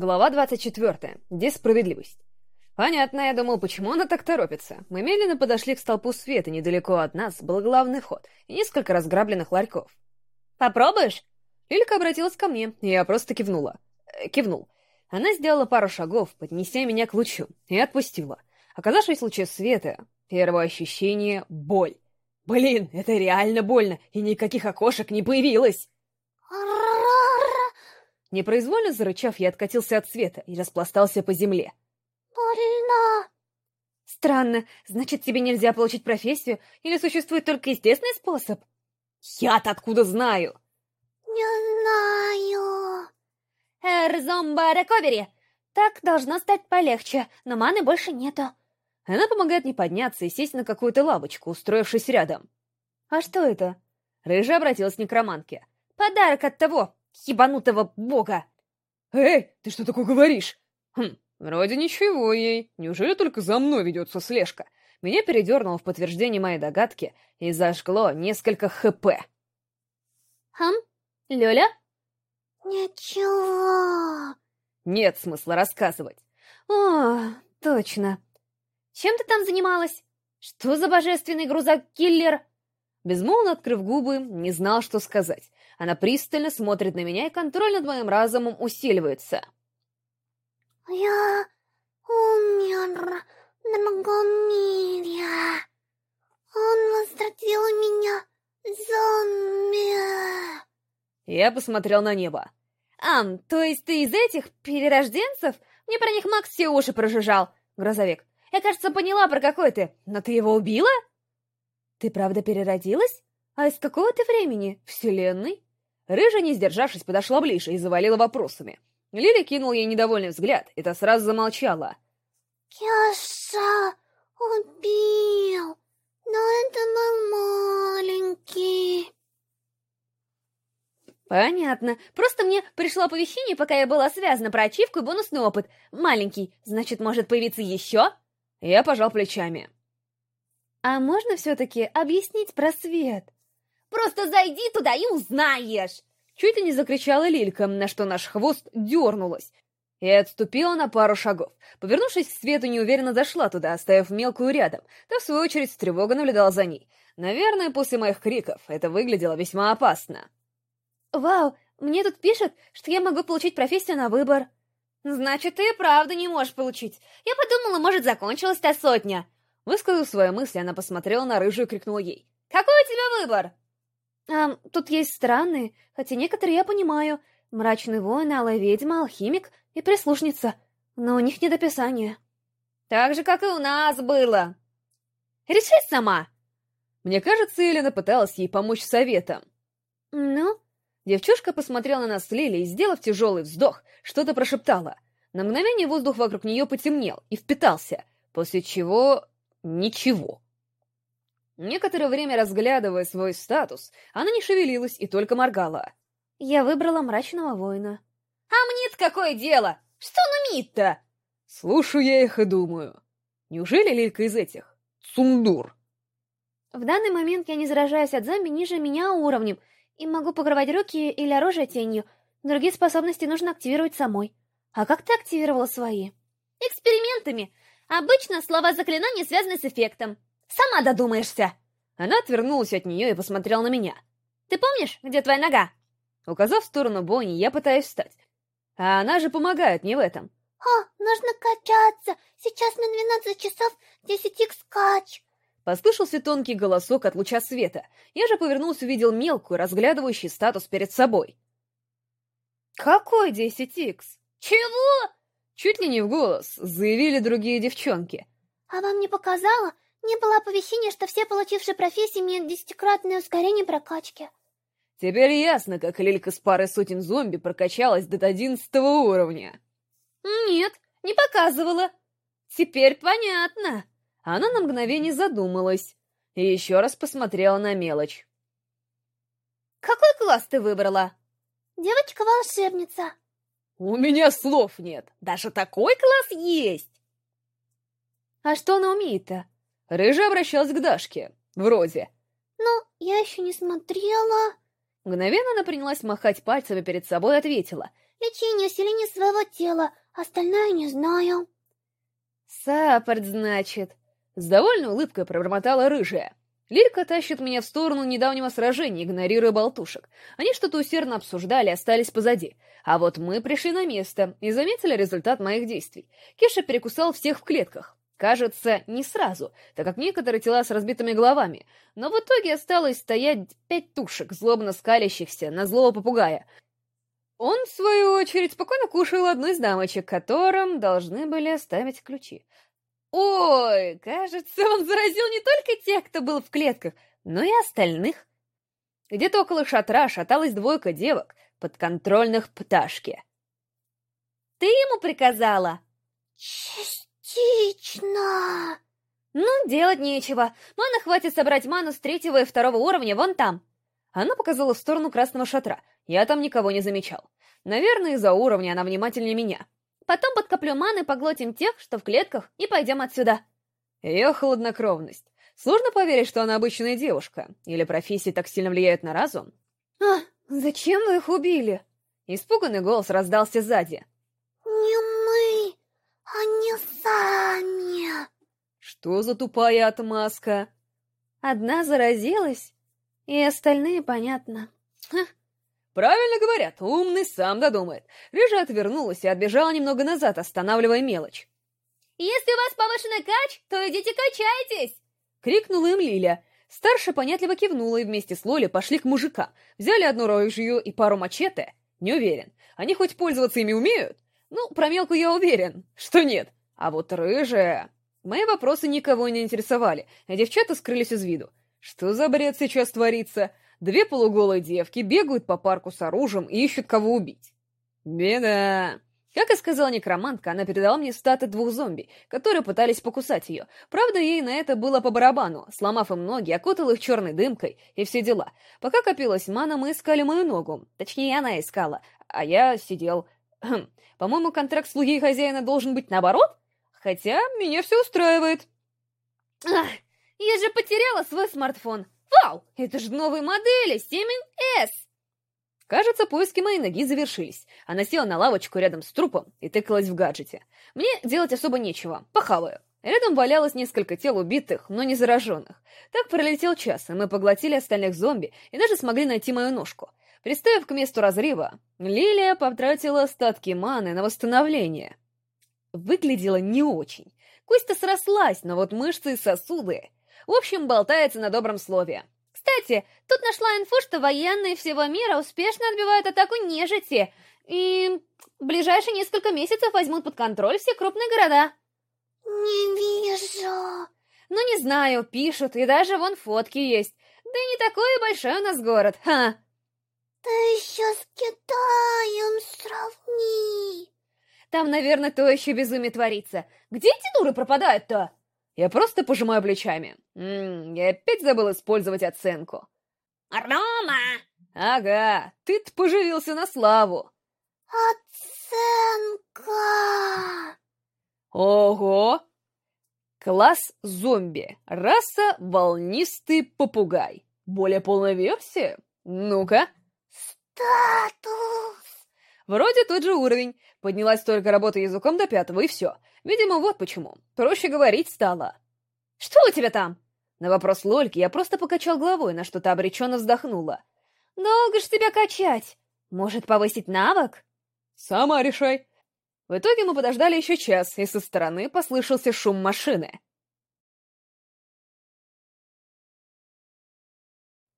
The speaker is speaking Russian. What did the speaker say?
Глава 24. Дисправедливость. Понятно, я думал, почему она так торопится. Мы медленно подошли к столпу света, недалеко от нас был главный вход и несколько разграбленных ларьков. «Попробуешь?» Лилька обратилась ко мне, и я просто кивнула. Э, кивнул. Она сделала пару шагов, поднеся меня к лучу, и отпустила. Оказавшись в луче света, первое ощущение — боль. Блин, это реально больно, и никаких окошек не появилось. Непроизвольно зарычав, я откатился от света и распластался по земле. «Больно!» «Странно. Значит, тебе нельзя получить профессию? Или существует только естественный способ?» «Я-то откуда знаю?» «Не знаю...» «Эр, зомба рекобери! Так должно стать полегче, но маны больше нету». Она помогает мне подняться и сесть на какую-то лавочку, устроившись рядом. «А что это?» Рыжая обратилась к некроманке. «Подарок от того, ебанутого бога!» «Эй, ты что такое говоришь?» «Хм, вроде ничего ей. Неужели только за мной ведется слежка?» Меня передернуло в подтверждение моей догадки и зажгло несколько ХП. «Хм? Лёля?» «Ничего...» Нет смысла рассказывать. «О, точно. Чем ты там занималась? Что за божественный грузок-киллер?» Безмолвно открыв губы, не знал, что сказать. Она пристально смотрит на меня, и контроль над моим разумом усиливается. «Я умер в другом мире. Он возвратил меня зомби». Я посмотрел на небо. «Ам, то есть ты из этих перерожденцев? Мне про них Макс все уши прожужжал, грузовик. Я, кажется, поняла, про какой ты. Но ты его убила?» «Ты правда переродилась? А из какого ты времени? Вселенной?» Рыжая, не сдержавшись, подошла ближе и завалила вопросами. Лили кинул ей недовольный взгляд, и та сразу замолчала. «Кеша убил, но это мой маленький». «Понятно. Просто мне пришло оповещение, пока я была связана про ачивку и бонусный опыт. Маленький, значит, может появиться еще?» Я пожал плечами. «А можно все-таки объяснить про свет?» Просто зайди туда и узнаешь!» Чуть ли не закричала Лилька, на что наш хвост дернулась. И отступила на пару шагов. Повернувшись к свету, неуверенно зашла туда, оставив мелкую рядом. Та, в свою очередь, с тревогой наблюдала за ней. Наверное, после моих криков это выглядело весьма опасно. «Вау, мне тут пишут, что я могу получить профессию на выбор». «Значит, ты и правда не можешь получить. Я подумала, может, закончилась та сотня». Высказав свои мысли, она посмотрела на рыжую и крикнула ей. «Какой у тебя выбор?» А, тут есть странные, хотя некоторые я понимаю. Мрачный воин, алая ведьма, алхимик и прислушница. Но у них нет описания. Так же, как и у нас было. Реши сама. Мне кажется, Елена пыталась ей помочь советом. Ну? Девчушка посмотрела на нас с Лили и, сделав тяжелый вздох, что-то прошептала. На мгновение воздух вокруг нее потемнел и впитался, после чего... ничего. Некоторое время разглядывая свой статус, она не шевелилась и только моргала. «Я выбрала мрачного воина». «А мне-то какое дело? Что он умеет-то?» Слушаю я их и думаю. Неужели Лилька из этих? Цундур. В данный момент я не заражаюсь от зомби ниже меня уровнем и могу покрывать руки или оружие тенью. Другие способности нужно активировать самой. А как ты активировала свои? Экспериментами. Обычно слова заклинания связаны с эффектом. Сама додумаешься!» Она отвернулась от нее и посмотрела на меня. «Ты помнишь, где твоя нога?» Указав в сторону Бонни, я пытаюсь встать. А она же помогает мне в этом. «О, нужно качаться! Сейчас на 12 часов 10 икс кач!» Послышался тонкий голосок от луча света. Я же повернулся и увидел мелкую, разглядывающий статус перед собой. «Какой 10 икс? Чего?» Чуть ли не в голос заявили другие девчонки. «А вам не показало? Не было оповещения, что все получившие профессии имеют десятикратное ускорение прокачки. Теперь ясно, как Лилька с парой сотен зомби прокачалась до одиннадцатого уровня. Нет, не показывала. Теперь понятно. Она на мгновение задумалась и еще раз посмотрела на мелочь. Какой класс ты выбрала? Девочка-волшебница. У меня слов нет. Даже такой класс есть. А что она умеет-то? Рыжая обращалась к Дашке. Вроде. «Ну, я еще не смотрела...» Мгновенно она принялась махать пальцами перед собой и ответила. лечение, усиление своего тела. Остальное не знаю. Саппорт, значит. С довольной улыбкой пробормотала рыжая. Лилька тащит меня в сторону недавнего сражения, игнорируя болтушек. Они что-то усердно обсуждали, остались позади. А вот мы пришли на место и заметили результат моих действий. Кеша перекусал всех в клетках. Кажется, не сразу, так как некоторые тела с разбитыми головами. Но в итоге осталось стоять пять тушек, злобно скалящихся на злого попугая. Он, в свою очередь, спокойно кушал одну из дамочек, которым должны были оставить ключи. Ой, кажется, он заразил не только тех, кто был в клетках, но и остальных. Где-то около шатра шаталась двойка девок, подконтрольных пташки. «Ты ему приказала?» «Частично!» «Ну, делать нечего. Мана хватит собрать ману с третьего и второго уровня вон там». Она показала в сторону красного шатра. Я там никого не замечал. Наверное, из-за уровня она внимательнее меня. Потом подкоплю маны, поглотим тех, что в клетках, и пойдем отсюда. Ее холоднокровность. Сложно поверить, что она обычная девушка. Или профессии так сильно влияют на разум? А, зачем вы их убили? Испуганный голос раздался сзади. Не мы, они сами. Что за тупая отмазка? Одна заразилась, и остальные понятно. Ха, Правильно говорят, умный сам додумает. Рыжая отвернулась и отбежала немного назад, останавливая мелочь. «Если у вас повышенный кач, то идите качайтесь!» — крикнула им Лиля. Старшая понятливо кивнула и вместе с Лоли пошли к мужикам. Взяли одну рыжую и пару мачете. Не уверен. Они хоть пользоваться ими умеют? Ну, про мелкую я уверен, что нет. А вот рыжая... Мои вопросы никого не интересовали, а девчата скрылись из виду. Что за бред сейчас творится? Две полуголые девки бегают по парку с оружием и ищут кого убить. Беда. Как и сказала некромантка, она передала мне статы двух зомби, которые пытались покусать ее. Правда, ей на это было по барабану. Сломав им ноги, окутал их черной дымкой и все дела. Пока копилась мана, мы искали мою ногу. Точнее, она искала, а я сидел. Хм, по-моему, контракт слуги и хозяина должен быть наоборот? Хотя меня все устраивает. Ах, я же потеряла свой смартфон. Вау, это же новые модели, 7S! Кажется, поиски моей ноги завершились. Она села на лавочку рядом с трупом и тыкалась в гаджете. Мне делать особо нечего, похаваю. Рядом валялось несколько тел убитых, но не зараженных. Так пролетел час, и мы поглотили остальных зомби и даже смогли найти мою ножку. Приставив к месту разрыва, Лилия потратила остатки маны на восстановление. Выглядела не очень. Кость-то срослась, но вот мышцы и сосуды в общем, болтается на добром слове. Кстати, тут нашла инфу, что военные всего мира успешно отбивают атаку нежити, и в ближайшие несколько месяцев возьмут под контроль все крупные города. Не вижу. Ну, не знаю, пишут, и даже вон фотки есть. Да и не такой большой у нас город, ха. Да еще с Китаем сравни. Там, наверное, то еще безумие творится. Где эти дуры пропадают-то? Я просто пожимаю плечами. Ммм, я опять забыл использовать оценку. Рома! Ага, ты-то поживился на славу. Оценка! Ого! Класс зомби. Раса волнистый попугай. Более полная версия? Ну-ка. Статус! Вроде тот же уровень. Поднялась только работа языком до пятого, и все. Видимо, вот почему. Проще говорить стало. «Что у тебя там?» На вопрос Лольки я просто покачал головой, на что-то обреченно вздохнула. «Долго ж тебя качать? Может, повысить навык?» «Сама решай». В итоге мы подождали еще час, и со стороны послышался шум машины.